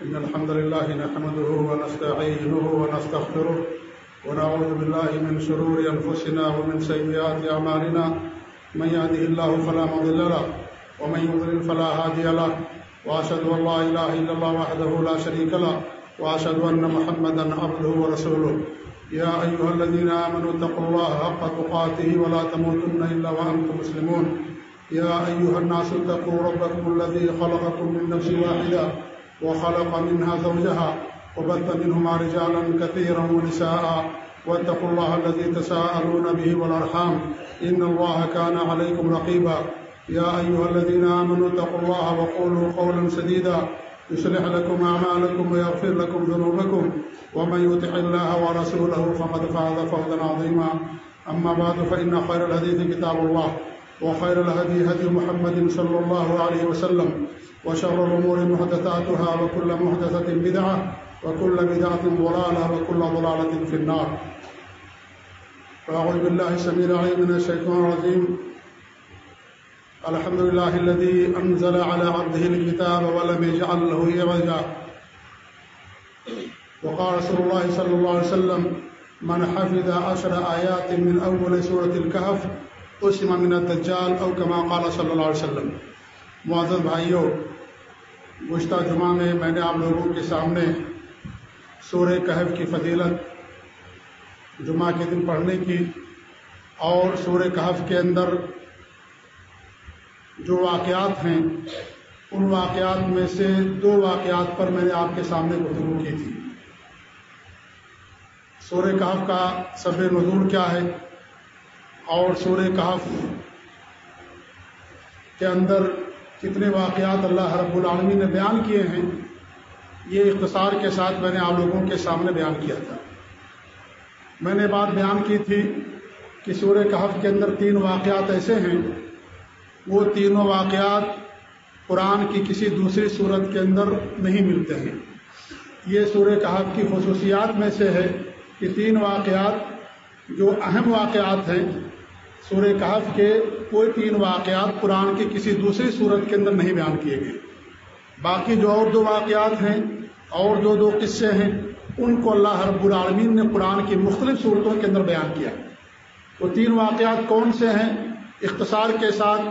إن الحمد لله نحمده ونستعينه ونستغفره ونعوذ بالله من شرور أنفسنا ومن سيئات أعمالنا. من يهده الله فلا مضل له ومن يضلل فلا هادي له. وأشهد أن لا إله إلا الله وحده لا شريك له. وأشهد أن محمدا عبده ورسوله. يا أيها الذين آمنوا اتقوا الله حق تقاته ولا تموتن إلا وأنتم مسلمون. يا أيها الناس اتقوا ربكم الذي خلقكم من نفس واحدة وخلق منها زوجها وبث منهما رجالا كثيرا ونساء. واتقوا الله الذي تساءلون به والأرحام. إن الله كان عليكم رقيبا. يا أيها الذين آمنوا اتقوا الله وقولوا قولا سديدا. يصلح لكم أعمالكم ويغفر لكم ذنوبكم. ومن يطع الله ورسوله فقد فاز فوزا عظيما. أما بعد، فإن خير الحديث كتاب الله. وخير الهدي هدي محمد صلى الله عليه وسلم. وشر الأمور محدثاتها وكل محدثة بدعة وكل بدعة ضلالة وكل ضلالة في النار. فأعوذ بالله السميع العليم من الشيطان الرجيم. الحمد لله الذي أنزل على عبده الكتاب ولم يجعل له عوجا. وقال رسول الله صلى الله عليه وسلم، من حفظ عشر آيات من أول سورة الكهف اسم من الدجال او کما قال صلی اللہ علیہ وسلم. معزز بھائیوں گزشتہ جمعہ میں میں نے آپ لوگوں کے سامنے سورہ کہف کی فضیلت جمعہ کے دن پڑھنے کی اور سورہ کہف کے اندر جو واقعات ہیں، ان واقعات میں سے دو واقعات پر میں نے آپ کے سامنے گفتگو کی تھی۔ سورہ کہف کا سب نزول کیا ہے اور سورہ کہف کے اندر کتنے واقعات اللہ رب العالمین نے بیان کیے ہیں، یہ اختصار کے ساتھ میں نے آپ لوگوں کے سامنے بیان کیا تھا۔ میں نے بات بیان کی تھی کہ سورہ کہف کے اندر تین واقعات ایسے ہیں، وہ تینوں واقعات قرآن کی کسی دوسری صورت کے اندر نہیں ملتے ہیں۔ یہ سورہ کہف کی خصوصیات میں سے ہے کہ تین واقعات جو اہم واقعات ہیں سورہ کہف کے کوئی تین واقعات قرآن کی کسی دوسری صورت کے اندر نہیں بیان کیے گئے۔ باقی جو اور دو واقعات ہیں اور جو دو قصے ہیں، ان کو اللہ رب العالمین نے قرآن کی مختلف صورتوں کے اندر بیان کیا۔ وہ تین واقعات کون سے ہیں؟ اختصار کے ساتھ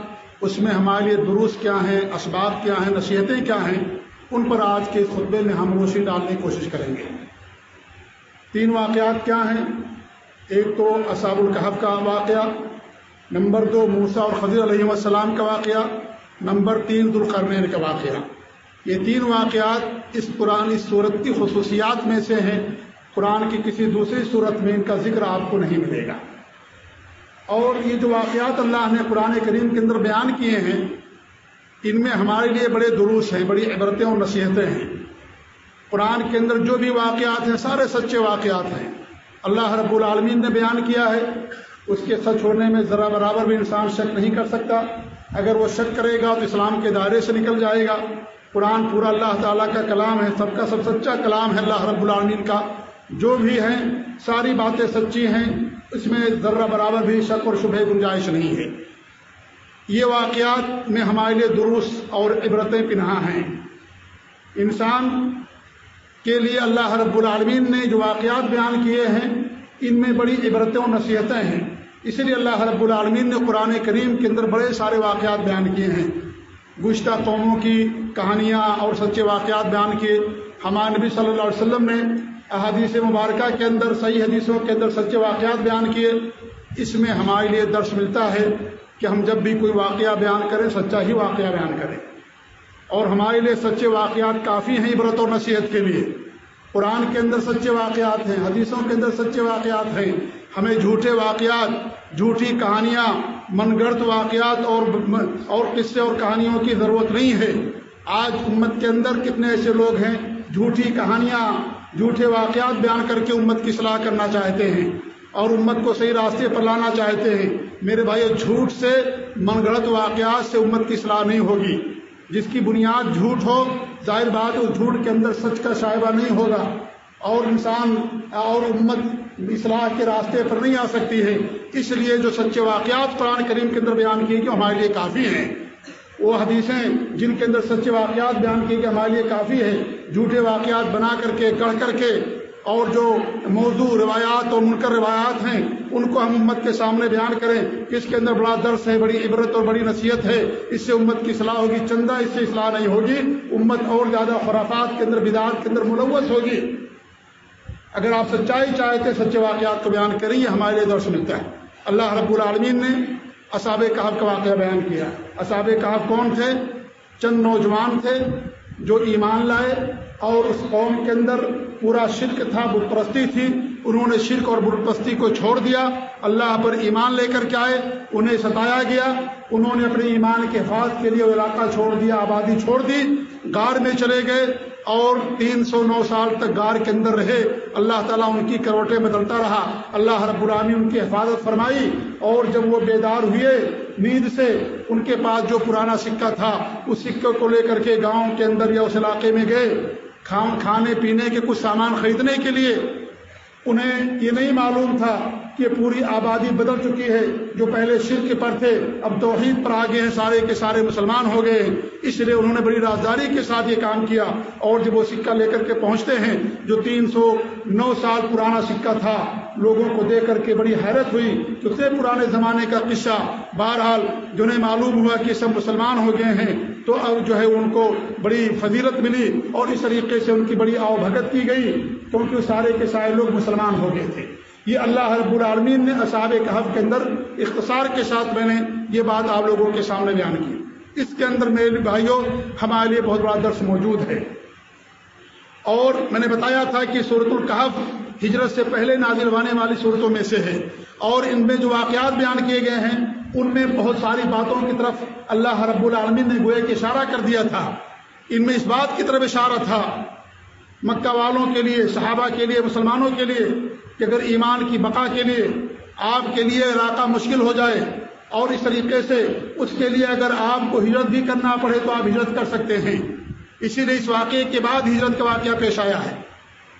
اس میں ہمارے لیے دروس کیا ہیں، اسباب کیا ہیں، نصیحتیں کیا ہیں، ان پر آج کے خطبے میں ہم روشنی ڈالنے کی کوشش کریں گے۔ تین واقعات کیا ہیں؟ ایک تو اصاب القحف کا واقعہ نمبر دو موسا اور خضیر علیہ السلام کا واقعہ، نمبر تین دلقرنین کا واقعہ۔ یہ تین واقعات اس قرآن اس صورت کی خصوصیات میں سے ہیں۔ قرآن کی کسی دوسری صورت میں ان کا ذکر آپ کو نہیں ملے گا۔ اور یہ جو واقعات اللہ نے قرآن کریم کے اندر بیان کیے ہیں، ان میں ہمارے لیے بڑے دروس ہیں، بڑی عبرتیں اور نصیحتیں ہیں۔ قرآن کے اندر جو بھی واقعات ہیں، سارے سچے واقعات ہیں۔ اللہ رب العالمین نے بیان کیا ہے۔ اس کے سچ ہونے میں ذرا برابر بھی انسان شک نہیں کر سکتا۔ اگر وہ شک کرے گا تو اسلام کے دائرے سے نکل جائے گا۔ قرآن پورا اللہ تعالیٰ کا کلام ہے، سب کا سب سچا کلام ہے اللہ رب العالمین کا۔ جو بھی ہیں، ساری باتیں سچی ہیں، اس میں ذرہ برابر بھی شک اور شبہ گنجائش نہیں ہے۔ یہ واقعات میں ہمارے لیے درست اور عبرتیں پنہا ہیں۔ انسان کے لیے اللہ رب العالمین نے جو واقعات بیان کیے ہیں ان میں بڑی عبرتیں اور نصیحتیں ہیں۔ اس لیے اللہ رب العالمین نے قرآن کریم کے اندر بڑے سارے واقعات بیان کیے ہیں۔ گزشتہ قوموں کی کہانیاں اور سچے واقعات بیان کیے۔ ہمارے نبی صلی اللہ علیہ وسلم نے احادیث مبارکہ کے اندر، صحیح حدیثوں کے اندر سچے واقعات بیان کیے۔ اس میں ہمارے لیے درس ملتا ہے کہ ہم جب بھی کوئی واقعہ بیان کریں، سچا ہی واقعہ بیان کریں۔ اور ہمارے لیے سچے واقعات کافی ہیں عبرت اور نصیحت کے لیے۔ قرآن کے اندر سچے واقعات ہیں، حدیثوں کے اندر سچے واقعات ہیں۔ ہمیں جھوٹے واقعات، جھوٹی کہانیاں من گڑت واقعات اور اور قصے اور کہانیوں کی ضرورت نہیں ہے۔ آج امت کے اندر کتنے ایسے لوگ ہیں، جھوٹی کہانیاں، جھوٹے واقعات بیان کر کے امت کی صلاح کرنا چاہتے ہیں اور امت کو صحیح راستے پر لانا چاہتے ہیں۔ میرے بھائی جھوٹ سے من گڑت واقعات سے امت کی صلاح نہیں ہوگی۔ جس کی بنیاد جھوٹ ہو، ظاہر بات اس جھوٹ کے اندر سچ کا شائبہ نہیں ہوگا۔ اور انسان، اور امت اصلاح کے راستے پر نہیں آ سکتی ہے۔ اس لیے جو سچے واقعات قرآن کریم کے اندر بیان کیے کہ ہمارے لیے کافی ہیں۔ وہ حدیثیں جن کے اندر سچے واقعات بیان کیے کہ ہمارے لیے کافی ہے جھوٹے واقعات بنا کر کے گڑھ کر کے، اور جو موضوع، روایات اور منکر روایات ہیں ان کو ہم امت کے سامنے بیان کریں کہ اس کے اندر بڑا درس ہے، بڑی عبرت اور بڑی نصیحت ہے۔ اس سے امت کی اصلاح ہوگی، چندہ اس سے اصلاح نہیں ہوگی۔ امت اور زیادہ خرافات کے اندر، بدعات کے اندر ملوث ہوگی۔ اگر آپ سچائی چاہتے سچے واقعات کو بیان کریں، یہ ہمارے لیے درس ملتا ہے۔ اللہ رب العالمین نے اصاب کہب کا واقعہ بیان کیا۔ اصاب کہب کون تھے؟ چند نوجوان تھے جو ایمان لائے اور اس قوم کے اندر پورا شرک تھا، بت پرستی تھی۔ انہوں نے شرک اور بت پرستی کو چھوڑ دیا۔ اللہ پر ایمان لے کر کے آئے، انہیں ستایا گیا۔ انہوں نے اپنے ایمان کے حفاظت کے لیے وہ علاقہ چھوڑ دیا، آبادی چھوڑ دی گار میں چلے گئے اور تین سو نو سال تک گار کے اندر رہے۔ اللہ تعالیٰ ان کی کروٹیں بدلتا رہا۔ اللہ رب العامی ان کی حفاظت فرمائی اور جب وہ بیدار ہوئے، نیند سے ان کے پاس جو پرانا سکہ تھا، اس سکے کو لے کر کے گاؤں کے اندر یا اس علاقے میں گئے۔ کھانے، پینے کے کچھ سامان خریدنے کے لیے انہیں یہ نہیں معلوم تھا کہ پوری آبادی بدل چکی ہے، جو پہلے شرک پر تھے، اب توحید پر آگے ہیں، سارے کے سارے مسلمان ہو گئے ہیں۔ اس لیے انہوں نے بڑی رازداری کے ساتھ یہ کام کیا۔ اور جب وہ سکہ لے کر کے پہنچتے ہیں، جو تین سو نو سال پرانا سکہ تھا، لوگوں کو دیکھ کر کے بڑی حیرت ہوئی کہ اتنے پرانے زمانے کا قصہ۔ بہرحال، جنہیں معلوم ہوا کہ سب مسلمان ہو گئے ہیں، تو اب جو ہے ان کو بڑی فضیلت ملی اور اس طریقے سے ان کی بڑی آؤ بھگت کی گئی، کیونکہ سارے کے سارے لوگ مسلمان ہو گئے تھے۔ یہ اللہ رب العالمین نے اصاب کہف کے اندر اختصار کے ساتھ میں نے یہ بات آپ لوگوں کے سامنے بیان کی۔ اس کے اندر میرے بھائیوں، ہمارے لیے بہت بڑا درس موجود ہے۔ اور میں نے بتایا تھا کہ صورت القحف ہجرت سے پہلے نازل ہونے والی صورتوں میں سے ہے۔ اور ان میں جو واقعات بیان کیے گئے ہیں، ان میں بہت ساری باتوں کی طرف اللہ رب العالمین نے گوئے کہ اشارہ کر دیا تھا۔ ان میں اس بات کی طرف اشارہ تھا مکہ والوں کے لیے، صحابہ کے لیے، مسلمانوں کے لیے کہ اگر ایمان کی بقا کے لیے آپ کے لیے علاقہ مشکل ہو جائے اور اس طریقے سے اس کے لیے اگر آپ کو ہجرت بھی کرنا پڑے تو آپ ہجرت کر سکتے ہیں۔ اسی لیے اس واقعے کے بعد ہجرت کا واقعہ پیش آیا ہے۔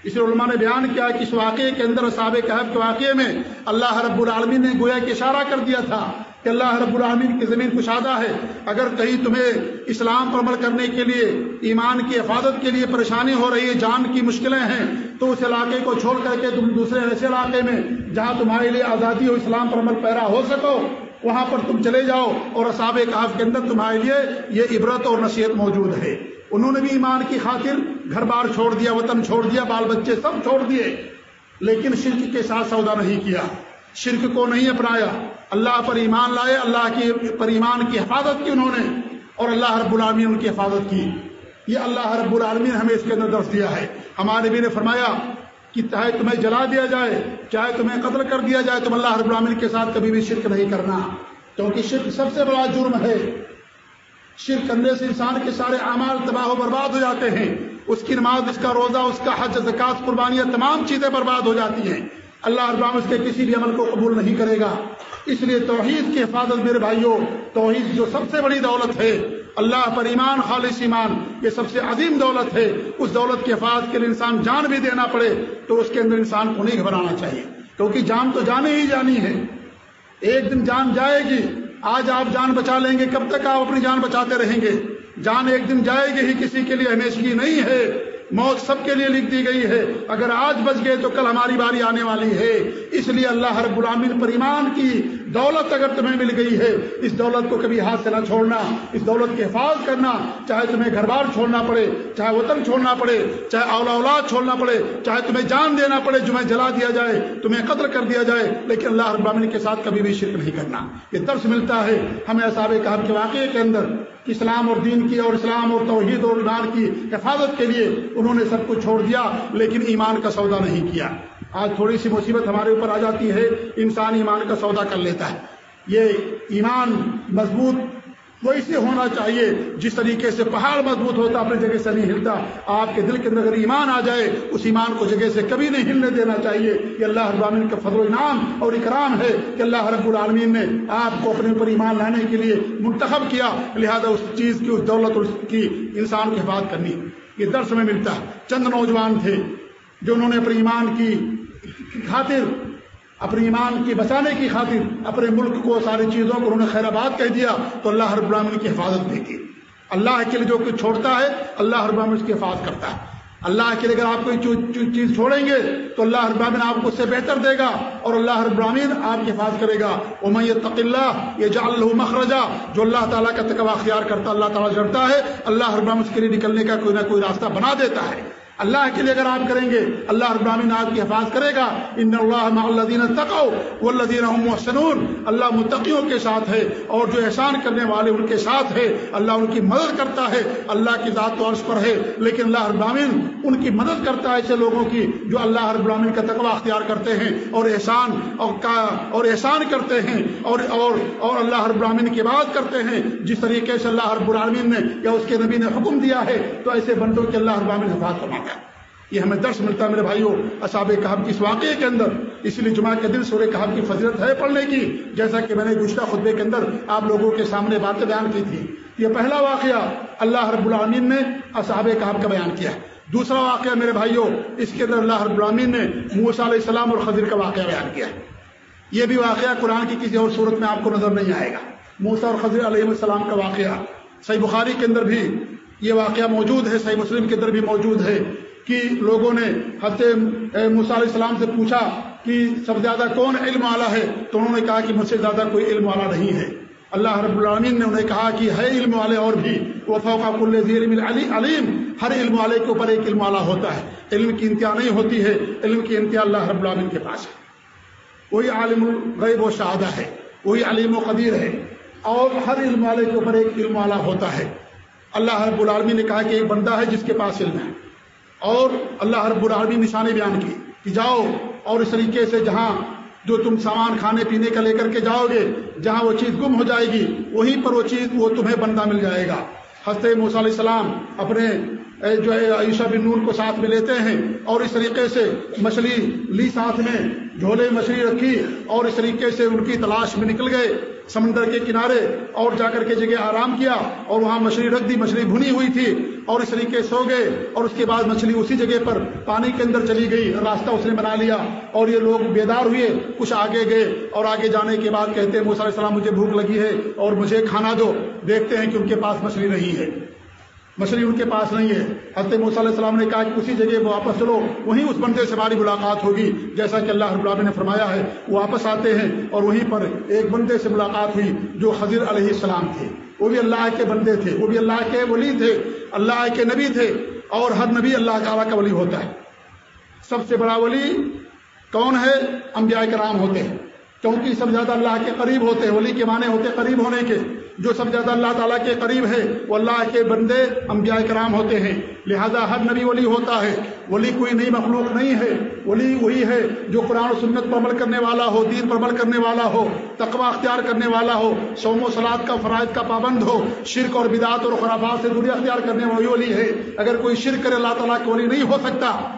اس لیے علماء نے بیان کیا کہ اس واقعے کے اندر صاب کہب کے واقعے میں اللہ رب العالمین نے گویا کہ اشارہ کر دیا تھا کہ اللہ رب العالمین کی زمین کشادہ ہے۔ اگر کہیں تمہیں اسلام پر عمل کرنے کے لیے، ایمان کی حفاظت کے لیے پریشانی ہو رہی ہے، جان کی مشکلیں ہیں، تو اس علاقے کو چھوڑ کر کے تم دوسرے ایسے علاقے میں جہاں تمہارے لیے آزادی ہو اسلام پر عمل پیرا ہو سکو، وہاں پر تم چلے جاؤ اور اصاب کہاف کے اندر تمہارے لیے یہ عبرت اور نصیحت موجود ہے۔ انہوں نے بھی ایمان کی خاطر گھر بار چھوڑ دیا، وطن چھوڑ دیا، بال بچے سب چھوڑ دیے۔ لیکن شرک کے ساتھ سودا نہیں کیا۔ شرک کو نہیں اپنایا۔ اللہ پر ایمان لائے، اللہ کی پر ایمان کی حفاظت کی انہوں نے، اور اللہ رب العالمین ان کی حفاظت کی۔ یہ اللہ رب العالمین ہمیں اس کے اندر درس دیا ہے۔ ہمارے بھی نے فرمایا کہ چاہے تمہیں جلا دیا جائے، چاہے تمہیں قتل کر دیا جائے، تم اللہ رب العالمین کے ساتھ کبھی بھی شرک نہیں کرنا۔ کیونکہ شرک سب سے بڑا جرم ہے۔ شرک کرنے سے انسان کے سارے اعمال تباہ و برباد ہو جاتے ہیں۔ اس کی نماز، اس کا روزہ، اس کا حج زکات قربانیاں، تمام چیزیں برباد ہو جاتی ہیں۔ اللہ ابام اس کے کسی بھی عمل کو قبول نہیں کرے گا۔ اس لیے توحید کی حفاظت میرے بھائیوں، توحید جو سب سے بڑی دولت ہے۔ اللہ پر ایمان، خالص ایمان، یہ سب سے عظیم دولت ہے۔ اس دولت کی حفاظت کے لیے انسان جان بھی دینا پڑے تو اس کے اندر انسان کو نہیں گھبرانا چاہیے۔ کیونکہ جان تو جانے ہی جانی ہے۔ ایک دن جان جائے گی۔ آج آپ جان بچا لیں گے، کب تک آپ اپنی جان بچاتے رہیں گے؟ جان ایک دن جائے گی ہی کسی کے لیے، ہمیشگی نہیں ہے۔ موت سب کے لیے لکھ دی گئی ہے۔ اگر آج بچ گئے تو کل ہماری باری آنے والی ہے۔ اس لیے اللہ رب العامن پر ایمان کی دولت اگر تمہیں مل گئی ہے، اس دولت کو کبھی ہاتھ سے نہ چھوڑنا، اس دولت کی حفاظت کرنا، چاہے تمہیں گھر بار چھوڑنا پڑے، چاہے وطن چھوڑنا پڑے، چاہے اولا اولاد چھوڑنا پڑے، چاہے تمہیں جان دینا پڑے، جمعہ جلا دیا جائے، تمہیں قدر کر دیا جائے، لیکن اللہ رب العالمین کے ساتھ کبھی بھی شرک نہیں کرنا۔ یہ درس ملتا ہے ہمیں اصاب کہا کے واقعے کے اندر اسلام اور دین کی اور اسلام اور توحید اور ایمان کی حفاظت کے لیے انہوں نے سب کچھ چھوڑ دیا، لیکن ایمان کا سودا نہیں کیا۔ آج تھوڑی سی مصیبت ہمارے اوپر آ جاتی ہے، انسان ایمان کا سودا کر لیتا ہے۔ یہ ایمان مضبوط ویسے ہونا چاہیے، جس طریقے سے پہاڑ مضبوط ہوتا، اپنی جگہ سے نہیں ہلتا، آپ کے دل کے اندر اگر ایمان آ جائے، اس ایمان کو جگہ سے کبھی نہیں ہلنے دینا چاہیے۔ یہ اللہ العالمین کا فضل و انعام اور اکرام ہے کہ اللہ رب العالمین نے آپ کو اپنے اوپر ایمان لانے کے لیے منتخب کیا۔ لہذا اس چیز کی، اس دولت کی انسان کی حفاظت کرنی۔ یہ درس میں ملتا ہے۔ چند نوجوان تھے جو انہوں نے اپنے ایمان کی خاطر اپنے ایمان کی بچانے کی خاطر، اپنے ملک کو ساری چیزوں کو انہوں نے خیر آباد کہہ دیا، تو اللہ ہر العالمین کی حفاظت بھی کی اللہ کے لیے جو کچھ چھوڑتا ہے، اللہ ہر العالمین اس کی حفاظت کرتا ہے۔ اللہ کے لیے اگر آپ کوئی چیز چھوڑیں گے، تو اللہ ہر العالمین آپ کو اس سے بہتر دے گا اور اللہ ہر العالمین آپ کی حفاظت کرے گا۔ امید تق اللہ یہ جا اللہ مخرجہ جو اللہ تعالیٰ کا تقوا اختیار کرتا، اللہ تعالیٰ جڑتا ہے، اللہ ہر العالمین اس کے لیے نکلنے کا کوئی نہ کوئی راستہ بنا دیتا ہے۔ اللہ کے لیے اگر آپ کریں گے، اللہ ابراہین آپ کی حفاظ کرے گا۔ ان اللہ الدین تقو والذین هم محسنون۔ اللہ متقیوں کے ساتھ ہے اور جو احسان کرنے والے ان کے ساتھ ہے۔ اللہ ان کی مدد کرتا ہے۔ اللہ کی ذات و عرض پر ہے، لیکن اللہ ابراہین ان کی مدد کرتا ہے ایسے لوگوں کی جو اللہ ابراہین کا تقوی اختیار کرتے ہیں اور احسان اور اور احسان کرتے ہیں اور اور اور اللہ ابراہین کی بات کرتے ہیں۔ جس طریقے سے اللہ رب العالمین نے یا اس کے نبی نے حکم دیا ہے، تو ایسے بندوں کے اللہ ابراہین حفاظ فرماتا ہے۔ یہ ہمیں درس ملتا ہے میرے بھائیوں اصاب کہاب کی اس واقعے کے اندر۔ اس لیے جمعہ کے دن سورہ کہاب کی فضیلت ہے پڑھنے کی۔ جیسا کہ میں نے گزشتہ خطبے کے اندر آپ لوگوں کے سامنے باتیں بیان کی تھی یہ پہلا واقعہ اللہ رب العامین نے اصحاب کہاب کا بیان کیا دوسرا واقعہ میرے بھائیوں اس کے اندر اللہ رب العامین نے موسا علیہ السلام اور خضر کا واقعہ بیان کیا یہ بھی واقعہ قرآن کی کسی اور صورت میں آپ کو نظر نہیں آئے گا۔ موسا اور خضر علیہ السلام کا واقعہ صحیح بخاری کے اندر بھی یہ واقعہ موجود ہے، صحیح مسلم کے اندر بھی موجود ہے۔ کہ لوگوں نے حضرت علیہ السلام سے پوچھا کہ سب زیادہ کون علم والا ہے، تو انہوں نے کہا کہ مجھ سے زیادہ کوئی علم والا نہیں ہے۔ اللہ رب العالمین نے انہیں کہا کہ ہے علم والے اور بھی۔ وہ فوقا کل علی علیم ہر علم والے کے اوپر ایک علم والا ہوتا ہے۔ علم کی انتہا نہیں ہوتی ہے، علم کی انتہا اللہ رب العالمین کے پاس ہے۔ وہی عالم الغیب و شہادہ ہے، وہی علیم و قدیر ہے۔ اور ہر علم والے کے اوپر ایک علم والا ہوتا ہے۔ اللہ رب العالمین نے کہا کہ ایک بندہ ہے جس کے پاس علم ہے۔ اور اللہ رب العالمین نشانی بیان کی کہ جاؤ اور اس طریقے سے جہاں جو تم سامان کھانے پینے کا لے کر کے جاؤ گے، جہاں وہ چیز گم ہو جائے گی، وہیں پر وہ چیز وہ تمہیں بندہ مل جائے گا۔ ہنستے موسیٰ علیہ السلام اپنے جو ہے عیشہ بن نون کو ساتھ میں لیتے ہیں اور اس طریقے سے مچھلی لی ساتھ میں، جھولے مچھلی رکھی اور اس طریقے سے ان کی تلاش میں نکل گئے۔ سمندر کے کنارے اور جا کر کے جگہ آرام کیا اور وہاں مچھلی رکھ دی، مچھلی بھنی ہوئی تھی اور اس طریقے سو گئے اور اس کے بعد مچھلی اسی جگہ پر پانی کے اندر چلی گئی، راستہ اس نے بنا لیا اور یہ لوگ بیدار ہوئے، کچھ آگے گئے اور آگے جانے کے بعد کہتے ہیں علیہ السلام، مجھے بھوک لگی ہے اور مجھے کھانا دو، دیکھتے ہیں کہ ان کے پاس مچھلی نہیں ہے۔ مچھلی ان کے پاس نہیں ہے۔ حضرت موسیٰ علیہ السلام نے کہا کہ اسی جگہ واپس چلو، وہیں اس بندے سے ہماری ملاقات ہوگی۔ جیسا کہ اللہ رب العالمین نے فرمایا ہے، وہ واپس آتے ہیں اور وہیں پر ایک بندے سے ملاقات ہوئی جو خضر علیہ السلام تھے۔ وہ بھی اللہ کے بندے تھے، وہ بھی اللہ کے ولی تھے، اللہ کے نبی تھے اور ہر نبی اللہ تعالیٰ کا ولی ہوتا ہے۔ سب سے بڑا ولی کون ہے؟ انبیاء کرام ہوتے ہیں۔ کیونکہ سب زیادہ اللہ کے قریب ہوتے ہیں، ولی کے معنی ہوتے قریب ہونے کے۔ جو سب زیادہ اللہ تعالیٰ کے قریب ہے، وہ اللہ کے بندے، انبیاء کرام ہوتے ہیں۔ لہذا ہر نبی ولی ہوتا ہے۔ ولی کوئی نئی مخلوق نہیں ہے۔ ولی وہی ہے جو قرآن و سنت پر عمل کرنے والا ہو، دین پر عمل کرنے والا ہو، تقوی اختیار کرنے والا ہو سوم و سلاد کا فرائض کا پابند ہو، شرک اور بدعت اور خرافات سے دوری اختیار کرنے والی ولی ہے۔ اگر کوئی شرک کرے، اللہ تعالیٰ کے ولی نہیں ہو سکتا۔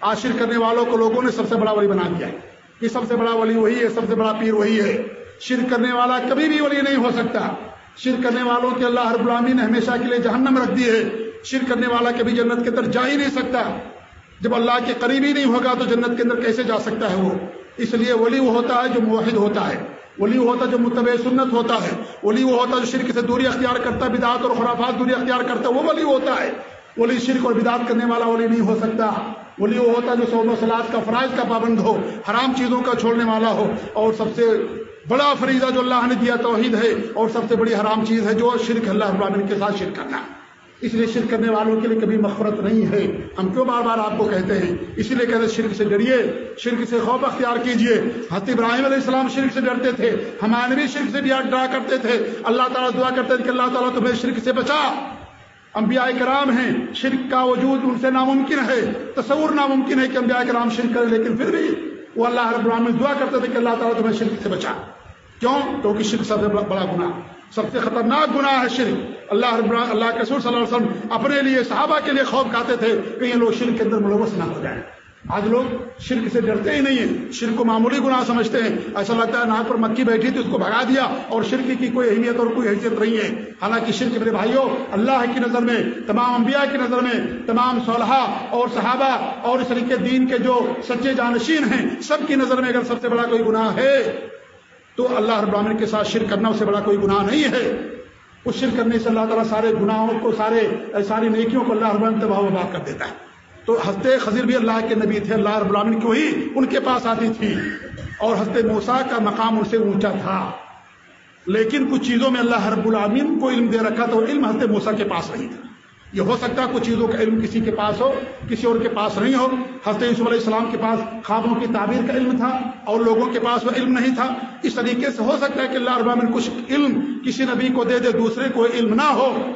آج شرک کرنے والوں کو لوگوں نے سب سے بڑا ولی بنا دیا ہے۔ کہ سب سے بڑا ولی وہی ہے، سب سے بڑا پیر وہی ہے۔ شرک کرنے والا کبھی بھی ولی نہیں ہو سکتا۔ شرک کرنے والوں کے اللہ ہر غلامی نے ہمیشہ کے لیے جہنم رکھ دی ہے شرک کرنے والا کبھی جنت کے اندر جا ہی نہیں سکتا۔ جب اللہ کے قریب ہی نہیں ہوگا تو جنت کے اندر کیسے جا سکتا ہے وہ؟ اس لیے ولی وہ ہوتا ہے جو موحد ہوتا ہے۔ ولی وہ ہوتا ہے جو متبع سنت ہوتا ہے۔ ولی وہ ہوتا ہے جو شرک سے دوری اختیار کرتا ہے بدعت اور خرافات دوری اختیار کرتا ہے، وہ ولی ہوتا ہے۔ ولی شرک اور بدعت کرنے والا ولی نہیں ہو سکتا۔ ولی وہ ہوتا ہے جو سوم و سلاد کا فرائض کا پابند ہو، حرام چیزوں کا چھوڑنے والا ہو، اور سب سے بڑا فریضہ جو اللہ نے دیا توحید ہے، اور سب سے بڑی حرام چیز ہے جو شرک اللہ ابراہین کے ساتھ شرک کرنا۔ اس لیے شرک کرنے والوں کے لیے کبھی مفرت نہیں ہے۔ ہم کیوں بار بار آپ کو کہتے ہیں؟ اسی لیے کہتے شرک سے ڈریے، شرک سے خوف اختیار کیجیے۔ حتی ابراہیم علیہ السلام شرک سے ڈرتے تھے، ہمارے بھی شرک سے ڈرا کرتے تھے۔ اللہ تعالیٰ دعا کرتے تھے کہ اللہ تعالیٰ تمہیں شرک سے بچا۔ انبیاء کرام ہیں، شرک کا وجود ان سے ناممکن ہے۔ تصور ناممکن ہے کہ انبیاء کرام شرک کریں لیکن پھر بھی وہ اللہ رب العالمین دعا کرتے تھے کہ اللہ تعالیٰ تمہیں شرک سے بچا۔ کیوں؟ کیونکہ شرک سب سے بڑا گناہ، سب سے خطرناک گناہ ہے شرک۔ اللہ رب اللہ کے سور صلی اللہ علیہ وسلم اپنے لیے صحابہ کے لیے خوف کھاتے تھے کہ یہ لوگ شرک کے اندر ملوث نہ ہو جائیں۔ آج لوگ شرک سے ڈرتے ہی نہیں ہیں۔ شرک کو معمولی گناہ سمجھتے ہیں۔ ایسا لگتا ہے ناک پر مکھی بیٹھی تھی، اس کو بھگا دیا اور شرک کی کوئی اہمیت اور کوئی حیثیت نہیں ہے۔ حالانکہ شرک میرے بھائیوں، اللہ کی نظر میں، تمام انبیاء کی نظر میں، تمام صلحہ اور صحابہ اور اس طریقے دین کے جو سچے جانشین ہیں، سب کی نظر میں اگر سب سے بڑا کوئی گناہ ہے، تو اللہ رب العالمین کے ساتھ شرک کرنا اس سے بڑا کوئی گناہ نہیں ہے۔ اس شرک کرنے سے اللہ تعالیٰ سارے گناہوں کو، سارے، ساری نیکیوں کو اللہ رب تباہ و بات کر دیتا ہے۔ تو ہنستے خزیر بھی اللہ کے نبی تھے، اللہ رب العالمین کو ہی ان کے پاس آتی تھی؟ اور ہنستے موسا کا مقام ان سے اونچا تھا۔ لیکن کچھ چیزوں میں اللہ رب العالمین کو علم دے رکھا تھا اور علم ہنستے موسا کے پاس نہیں تھا۔ یہ ہو سکتا ہے کچھ چیزوں کا علم کسی کے پاس ہو، کسی اور کے پاس نہیں ہو۔ حضرت یوسف علیہ السلام کے پاس خوابوں کی تعبیر کا علم تھا اور لوگوں کے پاس وہ علم نہیں تھا۔ اس طریقے سے ہو سکتا ہے کہ اللہ ابامن کچھ علم کسی نبی کو دے دے، دوسرے کو علم نہ ہو۔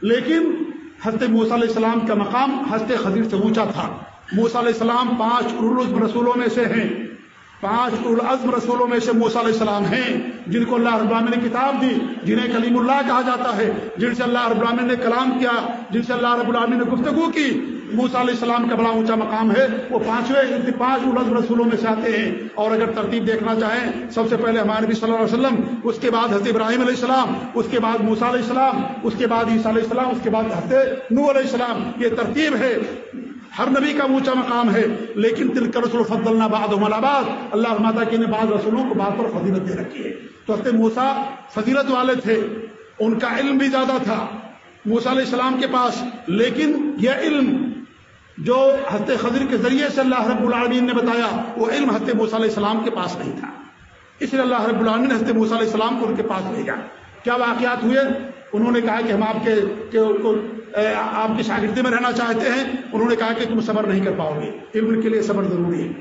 لیکن حضرت موسیٰ علیہ السلام کا مقام حضرت خدیر سے اونچا تھا۔ موسیٰ علیہ السلام پانچ رسولوں میں سے ہیں۔ پانچ العزم رسولوں میں سے موسیٰ علیہ السلام ہیں، جن کو اللہ رب نے کتاب دی، جنہیں کلیم اللہ کہا جاتا ہے۔ جن سے اللہ رب نے کلام کیا، جن سے اللہ رب العالمین نے گفتگو کی موسیٰ علیہ السلام کا بڑا اونچا مقام ہے، وہ پانچویں پانچ العزم رسولوں میں سے آتے ہیں۔ اور اگر ترتیب دیکھنا چاہیں، سب سے پہلے ہمارے نبی صلی اللہ علیہ وسلم، اس کے بعد حضرت ابراہیم علیہ السلام، اس کے بعد موسیٰ علیہ السلام، اس کے بعد عیسیٰ علیہ السلام، اس کے بعد حضرت نو علیہ السلام۔ یہ ترتیب ہے۔ ہر نبی کا اونچا مقام ہے، لیکن دل کر رسول فضل باد آباد اللہ ماتا کی نے بعض رسولوں کو بات پر فضیلت دے رکھی ہے۔ تو حضرت موسا فضیلت والے تھے، ان کا علم بھی زیادہ تھا۔ موسا علیہ السلام کے پاس، لیکن یہ علم جو حضرت خضر کے ذریعے سے اللہ رب العالمین نے بتایا، وہ علم حضرت موسیٰ علیہ السلام کے پاس نہیں تھا۔ اس لیے اللہ رب العالمین نے حضرت موسیٰ علیہ السلام کو ان کے پاس بھیجا۔ کیا واقعات ہوئے؟ انہوں نے کہا کہ ہم آپ کے آپ کی شاگردی میں رہنا چاہتے ہیں۔ انہوں نے کہا کہ تم صبر نہیں کر پاؤ گے۔ علم کے لیے صبر ضروری ہے۔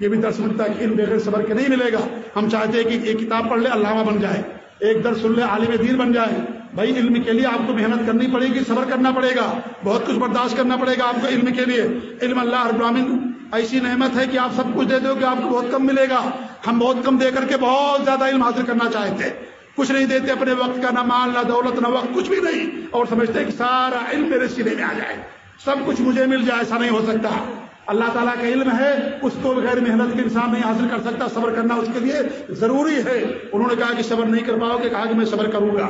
یہ بھی درس ملتا ہے کہ علم بغیر صبر کے نہیں ملے گا۔ ہم چاہتے ہیں کہ ایک کتاب پڑھ لے، علامہ بن جائے۔ ایک درس سن لے، عالم دین بن جائے۔ بھائی، علم کے لیے آپ کو محنت کرنی پڑے گی، صبر کرنا پڑے گا، بہت کچھ برداشت کرنا پڑے گا آپ کو علم کے لیے۔ علم اللہ ابراہین ایسی نعمت ہے کہ آپ سب کچھ دے دو کہ آپ کو بہت کم ملے گا۔ ہم بہت کم دے کر کے بہت زیادہ علم حاصل کرنا چاہتے۔ ہیں کچھ نہیں دیتے اپنے وقت کا، نہ مال، نہ دولت، نہ وقت، کچھ بھی نہیں۔ اور سمجھتے کہ سارا علم میرے سینے میں آ جائے۔ سب کچھ مجھے مل جائے، ایسا نہیں ہو سکتا۔ اللہ تعالیٰ کا علم ہے، اس کو بغیر محنت کے انسان نہیں حاصل کر سکتا۔ صبر کرنا اس کے لیے ضروری ہے۔ انہوں نے کہا کہ صبر نہیں کر پاؤ گے، کہا کہ میں صبر کروں گا۔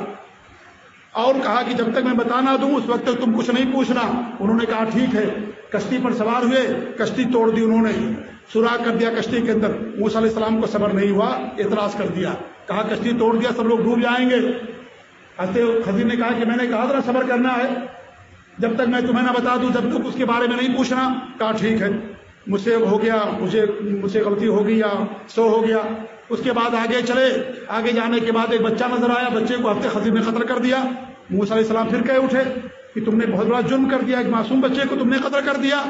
اور کہا کہ جب تک میں بتانا دوں، اس وقت تک تم کچھ نہیں پوچھنا۔ انہوں نے کہا، ٹھیک ہے۔ کشتی پر سوار ہوئے، کشتی توڑ دی انہوں نے۔ سوراخ کر دیا کشتی کے اندر۔ موس علیہ السلام کو صبر نہیں ہوا، اعتراض کر دیا۔ کہا، کشتی توڑ دیا، سب لوگ ڈوب جائیں گے۔ خزیر نے کہا کہ میں نے کہا، ذرا صبر کرنا ہے۔ جب تک میں تمہیں نہ بتا دوں، جب تک اس کے بارے میں نہیں پوچھنا۔ کہا، ٹھیک ہے۔ مجھ سے ہو گیا، مجھے، مجھ سے غلطی ہو گئی یا سو ہو گیا۔ اس کے بعد آگے چلے۔ آگے جانے کے بعد ایک بچہ نظر آیا، بچے کو ہفتے خزیر نے قتل کر دیا۔ موسیٰ علیہ السلام پھر کہے اٹھے کہ تم نے بہت بڑا جرم کر دیا، ایک معصوم بچے کو تم نے قتل کر دیا۔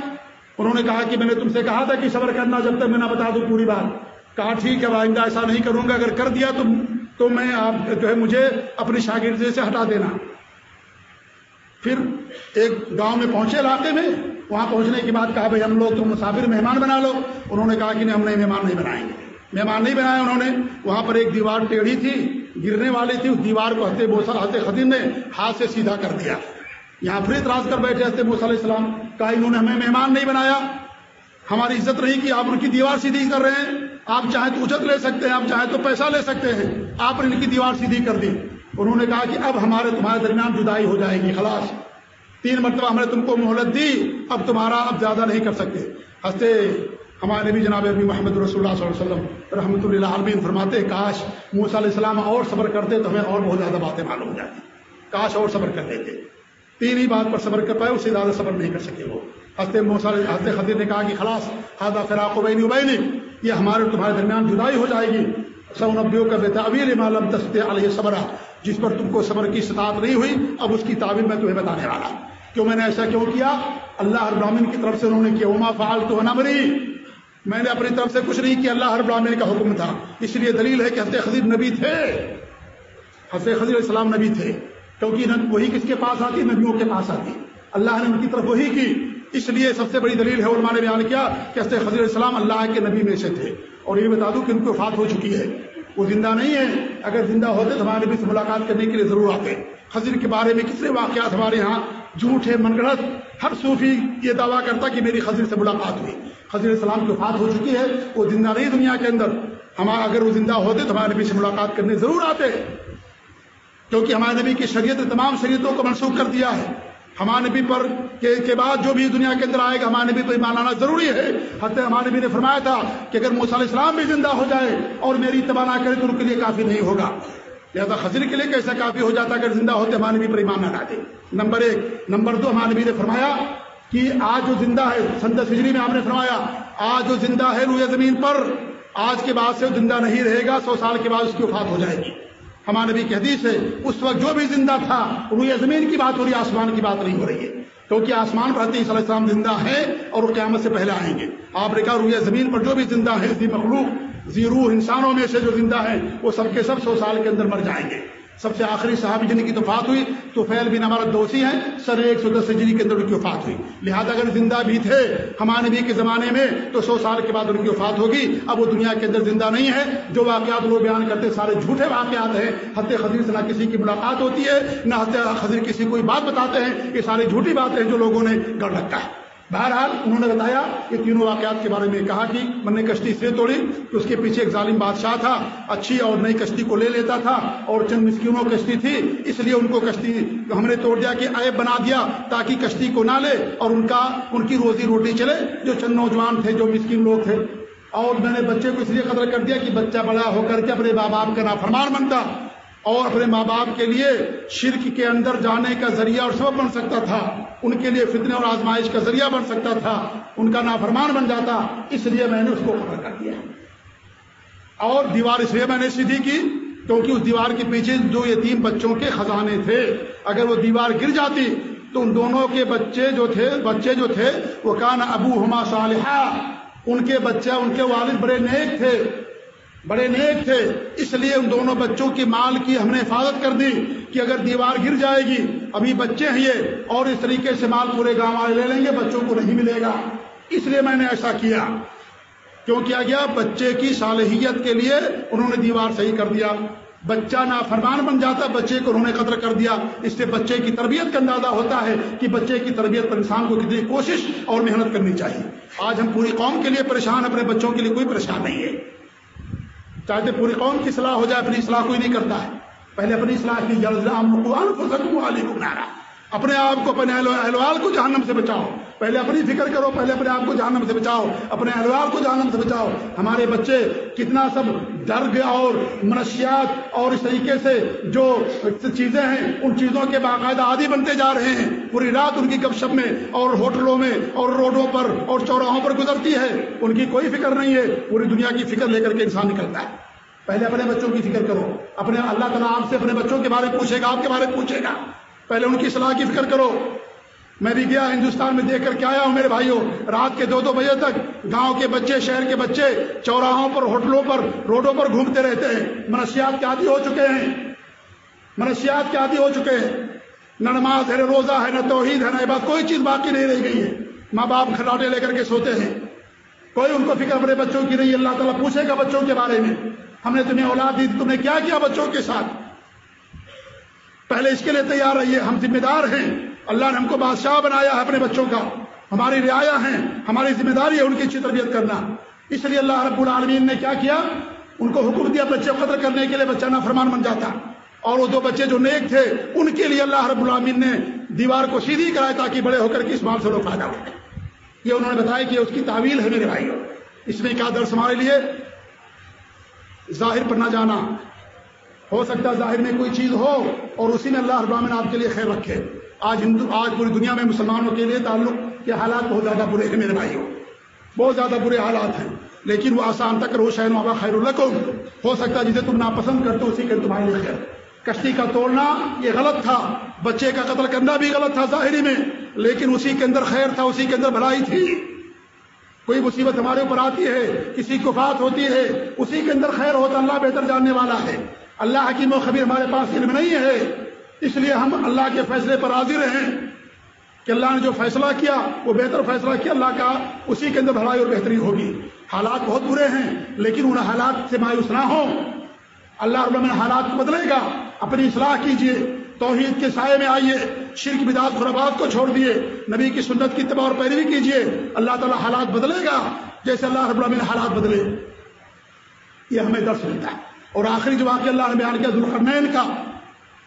انہوں نے کہا کہ میں نے تم سے کہا تھا کہ صبر کرنا، جب تک میں نہ بتا دوں پوری بات۔ کہا، ٹھیک ہے آئندہ ایسا نہیں کروں گا۔ اگر کر دیا تم، تو میں آپ جو ہے مجھے اپنی شاگردی سے ہٹا دینا۔ پھر ایک گاؤں میں پہنچے علاقے میں، وہاں پہنچنے کے بعد کہا، بھائی، ہم لوگ تم مسافر مہمان بنا لو۔ انہوں نے کہا کہ نہیں، ہم نہیں مہمان نہیں بنائیں گے۔ مہمان نہیں بنایا انہوں نے، وہاں پر ایک دیوار ٹیڑھی تھی۔ گرنے والی تھی، اس دیوار کو ہنستے بوسا ہنستے خدیم نے ہاتھ سے سیدھا کر دیا۔ یہاں پھر اعتراض کر بیٹھے ہنستے بوسا علیہ السلام، کہا انہوں نے ہمیں مہمان نہیں بنایا۔ ہماری عزت نہیں کی آپ ان کی دیوار سیدھی کر رہے ہیں۔ آپ چاہیں تو اجت لے سکتے ہیں، آپ چاہیں تو پیسہ لے سکتے ہیں۔ آپ نے ان کی دیوار سیدھی کر دی۔ انہوں نے کہا کہ اب ہمارے، تمہارے درمیان جدائی ہو جائے گی، خلاص۔ تین مرتبہ ہم نے تم کو مہلت دی، اب تمہارا اب زیادہ نہیں کر سکتے۔ ہنستے ہمارے نبی جناب ابی محمد رسول اللہ صلی اللہ علیہ وسلم رحمۃ اللہ عالمین فرماتے کاش موس علیہ السلام اور صبر کرتے تو ہمیں اور بہت زیادہ باتیں معلوم ہو جاتی۔ کاش اور صبر کر لیتے۔ تین ہی بات پر صبر کر پائے، اس سے زیادہ صبر نہیں کر سکے وہ۔ ہنستے موسا ہنستے خدیر نے کہا کہ خلاص خادہ فراق و بین ابین یہ ہمارے تمہارے درمیان جدائی ہو جائے گی۔ سو نبیوں کا بے تعبیر معلوم تستے علیہ صبر جس پر تم کو صبر کی استطاعت نہیں ہوئی، اب اس کی تعبیر میں تمہیں بتانے والا۔ کیوں میں نے ایسا کیوں کیا؟ اللہ ابراہین کی طرف سے انہوں نے کیا اما فعال تو نہ مری میں نے اپنی طرف سے کچھ نہیں کیا، اللہ ہر براہین کا حکم تھا۔ اس لیے دلیل ہے کہ حضرت خدیر نبی تھے۔ حضرت خدیر السلام نبی تھے۔ کیونکہ وہی کس کے پاس آتی، نبیوں کے پاس آتی۔ اللہ نے ان کی طرف وہی کی۔ اس لیے سب سے بڑی دلیل ہے علماء نے بیان کیا کہ حضرت خضر السلام اللہ کے نبی میں سے تھے۔ اور یہ بتا دوں کہ ان کو وفات ہو چکی ہے۔ وہ زندہ نہیں ہے اگر زندہ ہوتے تو ہمارے نبی سے ملاقات کرنے کے لیے ضرور آتے۔ خضر کے بارے میں کتنے واقعات ہمارے یہاں جھوٹ ہے من گڑت ہر صوفی یہ دعویٰ کرتا کہ میری خضر سے ملاقات ہوئی۔ خضر السلام کی وفات ہو چکی ہے، وہ زندہ نہیں دنیا کے اندر۔ ہمارا اگر وہ زندہ ہوتے تو ہمارے نبی سے ملاقات کرنے ضرور آتے۔ کیونکہ ہمارے نبی کی شریعت نے تمام شریعتوں کو منسوخ کر دیا ہے۔ ہمارے نبی پر کے بعد جو بھی دنیا کے اندر آئے گا، ہمارے نبی پر ایمان لانا ضروری ہے۔ حتیٰ ہمارے نبی نے فرمایا تھا کہ اگر موسیٰ علیہ السلام بھی زندہ ہو جائے اور میری اتباع نہ کرے تو ان کے لیے کافی نہیں ہوگا۔ لہٰذا خزر کے لیے کیسا کافی ہو جاتا اگر زندہ ہوتے ہمارے نبی پر ایمان نہ لاتے نمبر ایک، نمبر دو ہمارے نبی نے فرمایا کہ آج جو زندہ ہے سند سجری میں آپ نے فرمایا، آج جو زندہ ہے روئے زمین پر، آج کے بعد سے زندہ نہیں رہے گا، سو سال کے بعد اس کی وفات ہو جائے گی۔ ہمارے نبی کی حدیث ہے، اس وقت جو بھی زندہ تھا، روئے زمین کی بات ہو رہی ہے آسمان کی بات نہیں ہو رہی ہے۔ کیونکہ آسمان پر حتی صلی اللہ علیہ وسلم زندہ ہے اور وہ قیامت سے پہلے آئیں گے۔ آپ نے کہا روئے زمین پر جو بھی زندہ ہے مخلوق زی روح انسانوں میں سے جو زندہ ہیں، وہ سب کے سب سو سال کے اندر مر جائیں گے۔ سب سے آخری صحابی جن کی توفات ہوئی، تو فیل بن ہمارا دوسی ہیں، سر ایک سو دس سجری کے اندر ان کی وفات ہوئی۔ لہذا اگر زندہ بھی تھے ہمارے نبی کے زمانے میں، تو سو سال کے بعد ان کی وفات ہوگی۔ اب وہ دنیا کے اندر زندہ نہیں ہے جو واقعات لوگ بیان کرتے، سارے جھوٹے واقعات ہیں۔ حتیہ خزیر سے نہ کسی کی ملاقات ہوتی ہے، نہ حتیہ خزیر کسی کوئی بات بتاتے ہیں۔ یہ ساری جھوٹی باتیں جو لوگوں نے گڑ رکھا ہے۔ بہرحال انہوں نے بتایا کہ تینوں واقعات کے بارے میں کہا کہ من نے کشتی سے توڑی، کہ اس کے پیچھے ایک ظالم بادشاہ تھا، اچھی اور نئی کشتی کو لے لیتا تھا اور چند مسکینوں کشتی تھی، اس لیے ان کو کشتی ہم نے توڑ دیا کہ عیب بنا دیا تاکہ کشتی کو نہ لے اور ان کا، ان کی روزی روٹی چلے، جو چند نوجوان تھے، جو مسکین لوگ تھے۔ اور میں نے بچے کو اس لیے قدر کر دیا کہ بچہ بڑا ہو کر کے اپنے ماں باپ کا نافرمان بنتا۔ اور اپنے ماں باپ کے لیے شرک کے اندر جانے کا ذریعہ اور سبب بن سکتا تھا، ان کے لیے فتنے اور آزمائش کا ذریعہ بن سکتا تھا، ان کا نافرمان بن جاتا، اس لیے میں نے اس کو خبر کر دیا۔ اور دیوار اس لیے میں نے سیدھی کی کیونکہ اس دیوار کے پیچھے دو یتیم بچوں کے خزانے تھے۔ اگر وہ دیوار گر جاتی تو ان دونوں کے بچے جو تھے، بچے جو تھے، وہ کان ابو ہما صالحہ ان کے بچے، ان کے والد بڑے نیک تھے۔ بڑے نیک تھے، اس لیے ان دونوں بچوں کی مال کی ہم نے حفاظت کر دی کہ اگر دیوار گر جائے گی، ابھی بچے ہیں یہ، اور اس طریقے سے مال پورے گاؤں والے لے لیں گے، بچوں کو نہیں ملے گا۔ اس لیے میں نے ایسا کیا۔ کیوں کیا گیا؟ بچے کی صالحیت کے لیے انہوں نے دیوار صحیح کر دیا۔ بچہ نا فرمان بن جاتا، بچے کو انہوں نے قدر کر دیا۔ اس سے بچے کی تربیت کا اندازہ ہوتا ہے کہ بچے کی تربیت پر انسان کو کتنی کوشش اور محنت کرنی چاہیے۔ آج ہم پوری قوم کے لیے پریشان اپنے بچوں کے لیے کوئی پریشان نہیں ہے۔ چاہتے پوری قوم کی اصلاح ہو جائے، اپنی اصلاح کوئی نہیں کرتا ہے۔ پہلے اپنی اصلاح کی، جلد اپنے آپ کو، اپنے اہلوال کو جہنم سے بچاؤ۔ پہلے اپنی فکر کرو، پہلے اپنے آپ کو جہنم سے بچاؤ، اپنے اہلوال کو جہنم سے بچاؤ۔ ہمارے بچے کتنا سب درگ اور منشیات اور اس طریقے سے جو چیزیں ہیں، ان چیزوں کے باقاعدہ عادی بنتے جا رہے ہیں۔ پوری رات ان کی گپ شپ میں اور ہوٹلوں میں اور روڈوں پر اور چوراہوں پر گزرتی ہے۔ ان کی کوئی فکر نہیں ہے، پوری دنیا کی فکر لے کر کے انسان نکلتا ہے۔ پہلے اپنے بچوں کی فکر کرو۔ اپنے اللہ تعالیٰ آپ سے اپنے بچوں کے بارے میں پوچھے گا، آپ کے بارے میں پوچھے گا۔ پہلے ان کی صلاح کی فکر کرو۔ میں بھی گیا ہندوستان میں دیکھ کر کے آیا ہوں میرے بھائیوں، رات کے دو دو بجے تک گاؤں کے بچے، شہر کے بچے چوراہوں پر، ہوٹلوں پر، روڈوں پر گھومتے رہتے ہیں۔ منشیات کے عادی ہو چکے ہیں۔ منشیات کے عادی ہو چکے ہیں۔ نہ نماز ہے، نہ روزہ ہے، نہ توحید ہے، نہ بات کوئی چیز باقی نہیں رہ گئی ہے۔ ماں باپ کھلاٹے لے کر کے سوتے ہیں۔ کوئی ان کو فکر اپنے بچوں کی نہیں، اللہ تعالیٰ پوچھے گا بچوں کے بارے میں۔ ہم نے تمہیں اولاد دی، تم نے کیا کیا بچوں کے ساتھ؟ پہلے اس کے لیے تیار رہیے، ہم ذمہ دار ہیں۔ اللہ نے ہم کو بادشاہ بنایا ہے اپنے بچوں کا۔ ہماری رعایا ہیں، ہماری ذمہ داری ہے ان کی اچھی تربیت کرنا۔ اس لیے اللہ رب العالمین نے کیا کیا؟ ان کو حکم دیا بچے قدر کرنے کے لیے بچہ نہ فرمان بن جاتا۔ اور وہ دو بچے جو نیک تھے، ان کے لیے اللہ رب العالمین نے دیوار کو سیدھی کرایا تاکہ بڑے ہو کر کے اس مال سے لوگ فائدہ یہ انہوں نے بتایا کہ اس کی تعویل ہے میرے بھائی اس میں کیا درس ہمارے لیے؟ ظاہر پر نہ جانا۔ ہو سکتا ہے ظاہر میں کوئی چیز ہو اور اسی میں اللہ ابامن آپ کے لیے خیر رکھے۔ آج ہندو آج پوری دنیا میں مسلمانوں کے لیے تعلق کے حالات بہت زیادہ برے ہیں میرے بھائیوں۔ بہت زیادہ برے حالات ہیں۔ لیکن وہ آسان تک رو شہن وابا خیر القم ہو سکتا ہے جسے تم ناپسند کرتے ہو، اسی کے تمہارے لیے خیر۔ کشتی کا توڑنا یہ غلط تھا۔ بچے کا قتل کرنا بھی غلط تھا ظاہری میں۔ لیکن اسی کے اندر خیر تھا، اسی کے اندر بھلائی تھی۔ کوئی مصیبت ہمارے اوپر آتی ہے، کسی کو بات ہوتی ہے، اسی کے اندر خیر ہوتا اللہ بہتر جاننے والا ہے۔ اللہ حکیم و خبیر ہمارے پاس علم نہیں ہے۔ اس لیے ہم اللہ کے فیصلے پر حاضر ہیں کہ اللہ نے جو فیصلہ کیا، وہ بہتر فیصلہ کیا، اللہ کا اسی کے اندر بھلائی اور بہتری ہوگی۔ حالات بہت برے ہیں، لیکن ان حالات سے مایوس نہ ہو اللہ رب حالات کو بدلے گا۔ اپنی اصلاح کیجیے توحید کے سائے میں آئیے۔ شرک بدات خرابات کو چھوڑ دیے۔ نبی کی سنت کی اتباع اور پیروی کیجیے اللہ تعالیٰ حالات بدلے گا۔ جیسے اللہ رب العالمین حالات بدلے۔ یہ ہمیں درس ملتا ہے۔ اور آخری جو واقعہ اللہ نے بیان کیا، ذوالقرنین کا۔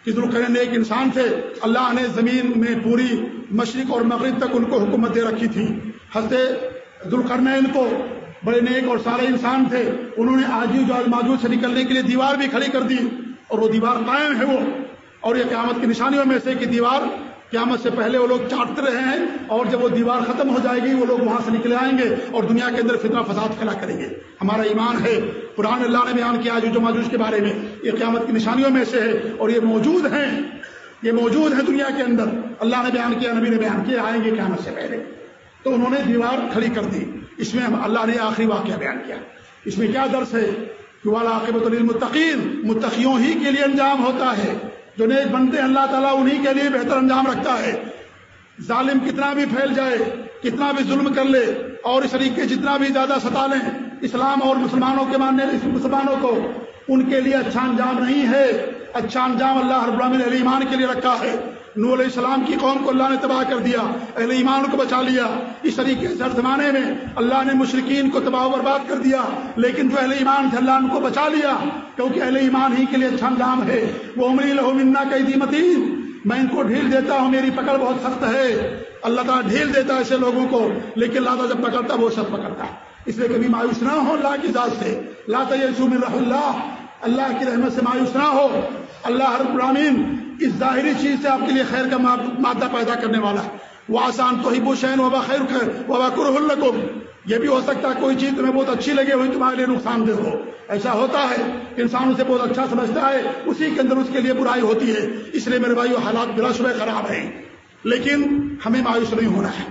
کہ ذوالقرنین ایک انسان تھے، اللہ نے زمین میں پوری مشرق اور مغرب تک ان کو حکومت دے رکھی تھی۔ حضرت ذوالقرنین کو بڑے نیک اور سارے انسان تھے۔ انہوں نے آجی جو ماجود سے نکلنے کے لیے دیوار بھی کھڑی کر دی اور وہ دیوار قائم ہے وہ۔ اور یہ قیامت کی نشانیوں میں سے کہ دیوار قیامت سے پہلے وہ لوگ چاٹتے رہے ہیں اور جب وہ دیوار ختم ہو جائے گی وہ لوگ وہاں سے نکلے آئیں گے اور دنیا کے اندر فتنہ فساد پھیلا کریں گے۔ ہمارا ایمان ہے قرآن اللہ نے بیان کیا جو ماجوج کے بارے میں۔ یہ قیامت کی نشانیوں میں سے ہے اور یہ موجود ہیں۔ یہ موجود ہے دنیا کے اندر۔ اللہ نے بیان کیا، نبی نے بیان کیا، آئیں گے قیامت سے پہلے۔ تو انہوں نے دیوار کھڑی کر دی۔ اس میں اللہ نے آخری واقعہ بیان کیا۔ اس میں کیا درس ہے؟ کہ والا عاقبۃ المتقین متقیوں ہی کے لیے انجام ہوتا ہے۔ جو نیک بنتے ہیں، اللہ تعالیٰ انہی کے لیے بہتر انجام رکھتا ہے۔ ظالم کتنا بھی پھیل جائے، کتنا بھی ظلم کر لے، اور اس طریقے جتنا بھی زیادہ ستا لیں، اسلام اور مسلمانوں کے ماننے مسلمانوں کو ان کے لیے اچھا انجام نہیں ہے۔ اچھا انجام اللہ رب العالمین علی ایمان کے لیے رکھا ہے۔ نور علیہ السلام کی قوم کو اللہ نے تباہ کر دیا، اہل ایمان کو بچا لیا۔ اس طریقے سے ہر زمانے میں اللہ نے مشرقین کو تباہ و برباد کر دیا، لیکن جو اہل ایمان تھے اللہ ان کو بچا لیا۔ کیونکہ اہل ایمان ہی کے لیے اچھا انجام ہے۔ وہ عمری لہو منا کا متین۔ میں ان کو ڈھیل دیتا ہوں، میری پکڑ بہت سخت ہے۔ اللہ تعالیٰ ڈھیل دیتا ہے ایسے لوگوں کو، لیکن اللہ تعالیٰ جب پکڑتا، وہ سب پکڑتا۔ ہے اس لیے کبھی مایوس نہ ہو، اللہ کی ذات سے۔ لا تیسو من رح اللہ۔ اللہ کی رحمت سے مایوس نہ ہو۔ اللہ ہر برامین اس ظاہری چیز سے آپ کے لیے خیر کا مادہ پیدا کرنے والا ہے۔ وہ آسان تو ہی بوشین وبا خیر خیر وبا کرحل یہ بھی ہو سکتا ہے کوئی چیز تمہیں بہت اچھی لگے ہوئی تمہارے لیے نقصان دہ ہو۔ ایسا ہوتا ہے کہ انسان اسے بہت اچھا سمجھتا ہے، اسی کے اندر اس کے لیے برائی ہوتی ہے۔ اس لیے میرے بھائی حالات بلا شبہ خراب ہیں۔ لیکن ہمیں مایوس نہیں ہونا ہے۔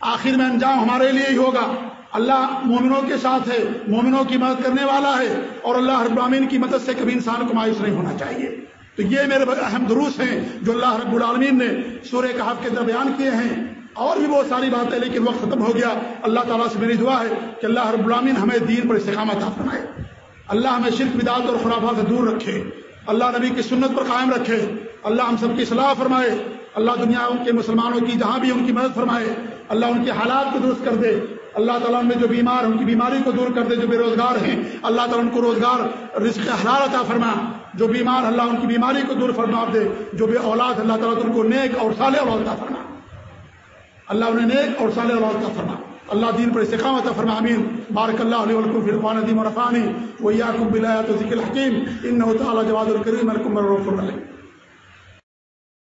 آخر میں انجام ہمارے لیے ہی ہوگا۔ اللہ مومنوں کے ساتھ ہے، مومنوں کی مدد کرنے والا ہے اور اللہ رب العالمین کی مدد سے کبھی انسان کو مایوس نہیں ہونا چاہیے۔ تو یہ میرے اہم دروس ہیں جو اللہ رب العالمین نے سورہ کہف کے اندر بیان کیے ہیں۔ اور بھی بہت ساری باتیں، لیکن وقت ختم ہو گیا۔ اللہ تعالیٰ سے میری دعا ہے کہ اللہ رب العالمین ہمیں دین پر استقامت فرمائے۔ اللہ ہمیں شرک بدات اور خرافات سے دور رکھے۔ اللہ نبی کی سنت پر قائم رکھے۔ اللہ ہم سب کی صلاح فرمائے۔ اللہ دنیا کے مسلمانوں کی، جہاں بھی ان کی مدد فرمائے۔ اللہ ان کے حالات کو درست کر دے۔ اللہ تعالیٰ میں جو بیمار ہیں، ان کی بیماری کو دور کر دے، جو بے روزگار ہیں۔ اللہ تعالیٰ ان کو روزگار، رزق حلال عطا فرما۔ جو بیمار اللہ ان کی بیماری کو دور فرما دے، جو بے اولاد اللہ تعالیٰ ان کو نیک اور صالح اولاد عطا فرما۔ اللہ انہیں نیک اور صالح اولاد عطا فرما۔ اللہ دین پر استقامت فرما امین بارک اللہ علیہ ولکم فی القرآن دیم ورفانی ویاکم بلایات ذکر الحکیم۔ انہو تعالی جواد الکریم الکم الرحیم۔